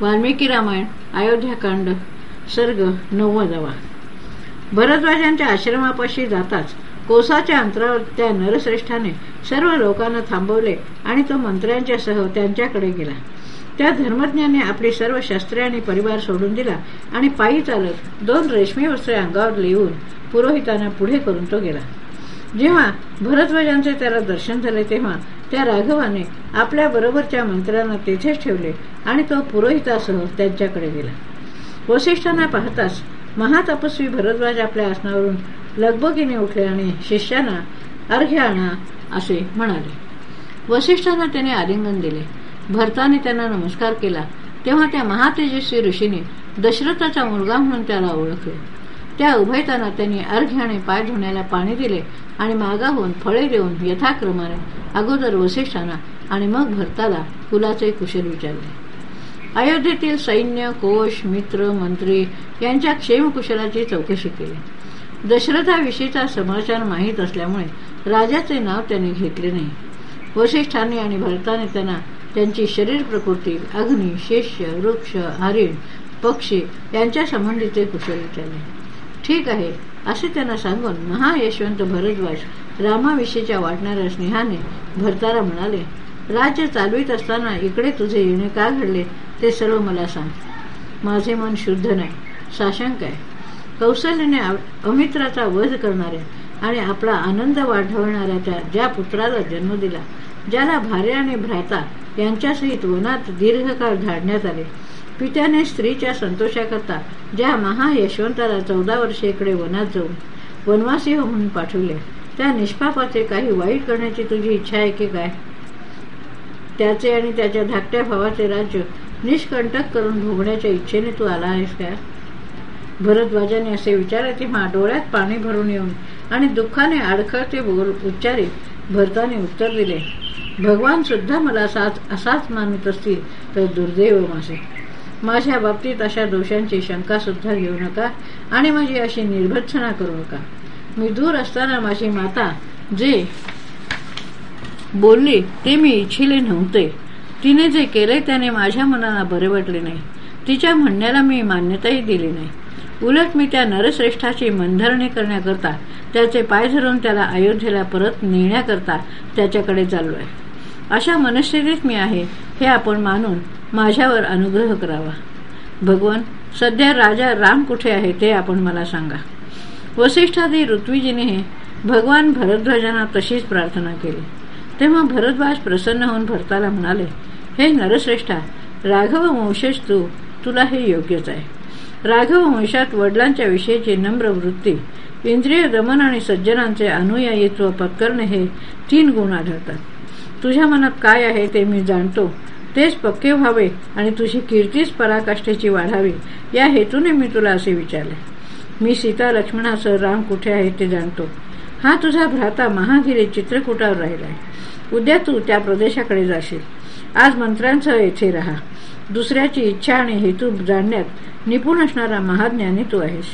वाल्मिकी रामायण अयोध्याकांड सर्ग नव्वदवा भरद्वाजांच्या आश्रमापाशी जाताच कोसाच्या अंतरावर त्या नरश्रेष्ठाने सर्व लोकांना थांबवले आणि तो मंत्र्यांच्यासह त्यांच्याकडे गेला. त्या धर्मज्ञाने आपली सर्व शस्त्रे आणि परिवार सोडून दिला आणि पायी चालत दोन रेशमी वस्त्रे अंगावर लिहून पुरोहितांना पुढे करून तो गेला. जेव्हा भरद्वाजांचे त्याला दर्शन झाले तेव्हा त्या राघवाने आपल्या बरोबरच्या मंत्र्यांना तेथेच ठेवले आणि तो पुरोहितासह त्यांच्याकडे गेला. वसिष्ठांना पाहताच महातपस्वी भरद्वाज आपल्या आसनावरून लगबगीने उठले आणि शिष्यांना अर्घ्य आणा असे म्हणाले. वसिष्ठांना त्याने आलिंगन दिले. भरताने त्यांना नमस्कार केला. तेव्हा त्या महातेजस्वी ऋषीने दशरथाचा मुलगा म्हणून त्याला ओळखले. त्या उभयताना त्यांनी अर्घ्य आणि पाय धुण्याला पाणी दिले आणि मागाहून फळे देऊन यथाक्रमाने अगोदर वसिष्ठांना आणि मग भरताला कुलाचे कुशल विचारले. अयोध्येतील सैन्य कोश मित्र मंत्री यांच्या क्षेमकुशलाची चौकशी केली. दशरथाविषयीचा समाचार माहीत असल्यामुळे राजाचे नाव त्यांनी घेतले नाही. वसिष्ठांनी आणि भरताने त्यांना त्यांची शरीर प्रकृती अग्नी शिष्य वृक्ष हरिण पक्षी यांच्या संबंधीचे कुशल विचारले. ठीक आहे. असे त्यांना सांगून महायशवंत भरद्वाज रामाविषयीच्या वाटणाऱ्या स्नेहाने भरताला म्हणाले राज्य चालवीत असताना इकडे तुझे येणे का घडले? ते सर्व मला सांग. माझे मन शुद्ध नाही. साशंक आहे. कौशल्याने अमित्राचा वध करणाऱ्या आणि आपला आनंद वाढवणाऱ्या ज्या पुत्राला जन्म दिला ज्याला भार्या आणि भ्राता यांच्यासहित वनात दीर्घकाळ धाडण्यात आले पित्याने स्त्रीच्या संतोषाकरता ज्या महायशवंताला चौदा वर्षे इकडे वनात जाऊन वनवासी होऊन पाठवले त्या निष्पापाचे काही वाईट करण्याची तुझी इच्छा आहे की काय? त्याचे आणि त्याच्या धाकट्या भावाचे राज्य निष्कंटक करून भोगण्याच्या इच्छेने तू आला आहेस का? भरद्वाजाने असे विचारले तेव्हा डोळ्यात पाणी भरून येऊन आणि दुःखाने अडखळते बोल उच्चारित भरताने उत्तर दिले भगवान सुद्धा मला साच असाच मानत असतील तर दुर्दैव माझे. माझ्या बाबतीत अशा दोषांची शंका सुद्धा घेऊ नका आणि माझी अशी निर्भत्सना करू नका. मी दूर असताना माझी माता जे बोलली ते मी इच्छिले नव्हते. तिने जे केले त्याने माझ्या मनाला बरे वाटले नाही. तिच्या म्हणण्याला मी मान्यताही दिली नाही. उलट मी त्या नरश्रेष्ठाची मनधरणी करण्याकरता त्याचे पाय धरून त्याला अयोध्येला परत नेण्याकरता त्याच्याकडे चाललोय. अशा मनस्थितीत मी आहे हे आपण मानून माझ्यावर अनुग्रह करावा. भगवान सध्या राजा राम कुठे आहे ते आपण मला सांगा. वसिष्ठादी ऋत्विजीने भगवान भरद्वाजांना तशीच प्रार्थना केली. तेव्हा भरद्वाज प्रसन्न होऊन भरताला म्हणाले हे नरश्रेष्ठा राघव वंशेश तू तुला हे योग्यच आहे. राघव वंशात वडिलांच्या विषयीची नम्र वृत्ती इंद्रिय दमन आणि सज्जनांचे अनुयायीत्व पत्करणे हे तीन गुण आढळतात. तुझ्या मनात काय आहे ते मी जाणतो तेच पक्के व्हावे आणि तुझी कीर्तीच पराकाष्ठेची वाढावी. या हेतूने मी तुला असे विचारले. मी सीता लक्ष्मणासह राम कुठे आहे ते जाणतो. हा तुझा भ्राता महागिरी चित्रकूटावर राहिलाय. उद्या तू त्या प्रदेशाकडे जाशील. आज मंत्र्यांसह येथे राहा. दुसऱ्याची इच्छा आणि हेतू जाणण्यात निपुण असणारा महाज्ञानी तू आहेस.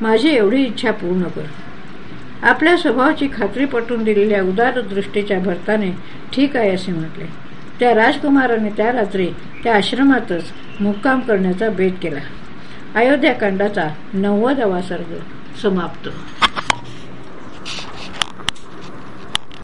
माझी एवढी इच्छा पूर्ण कर. आपल्या स्वभावाची खात्री पटवून दिलेल्या उदार दृष्टीच्या भरताने ठीक आहे असे म्हटले. त्या राजकुमाराने त्या रात्री त्या आश्रमातच मुक्काम करण्याचा बेत केला. अयोध्याकांडाचा नव्वदावा सर्ग समाप्त.